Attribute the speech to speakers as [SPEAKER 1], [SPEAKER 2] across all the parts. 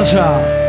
[SPEAKER 1] 하사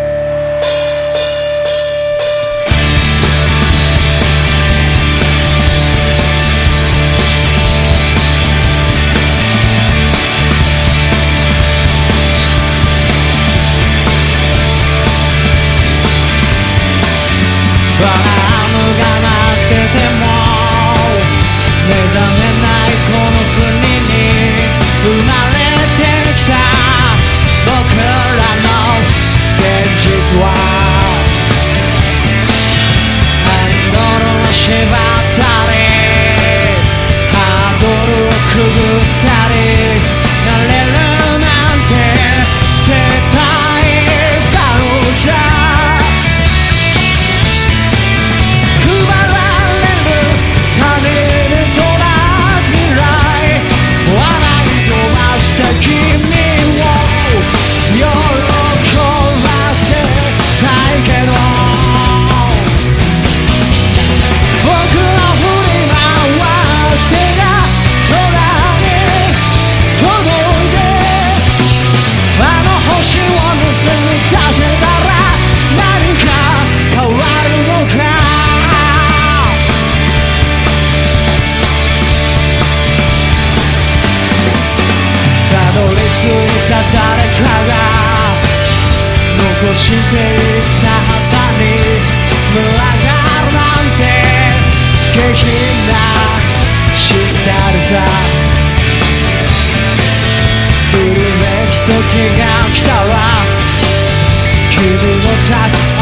[SPEAKER 1] 誰かが残していった旗に群がるなんて下品なしきたさ古めき時が来たわ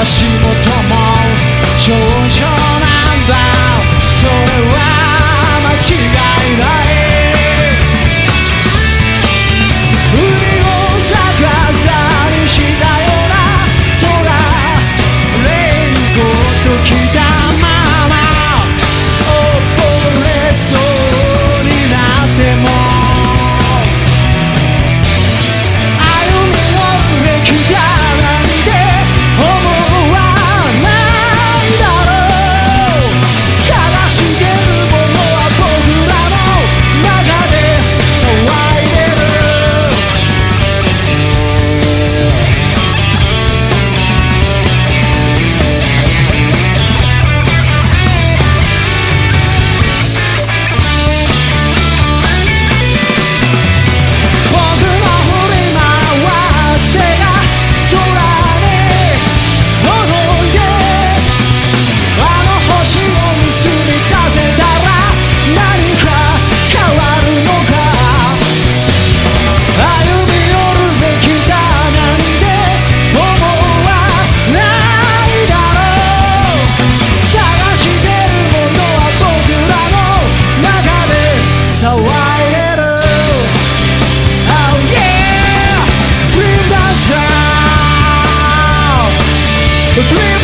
[SPEAKER 1] 足元 that's how Oh yeah, dream dream.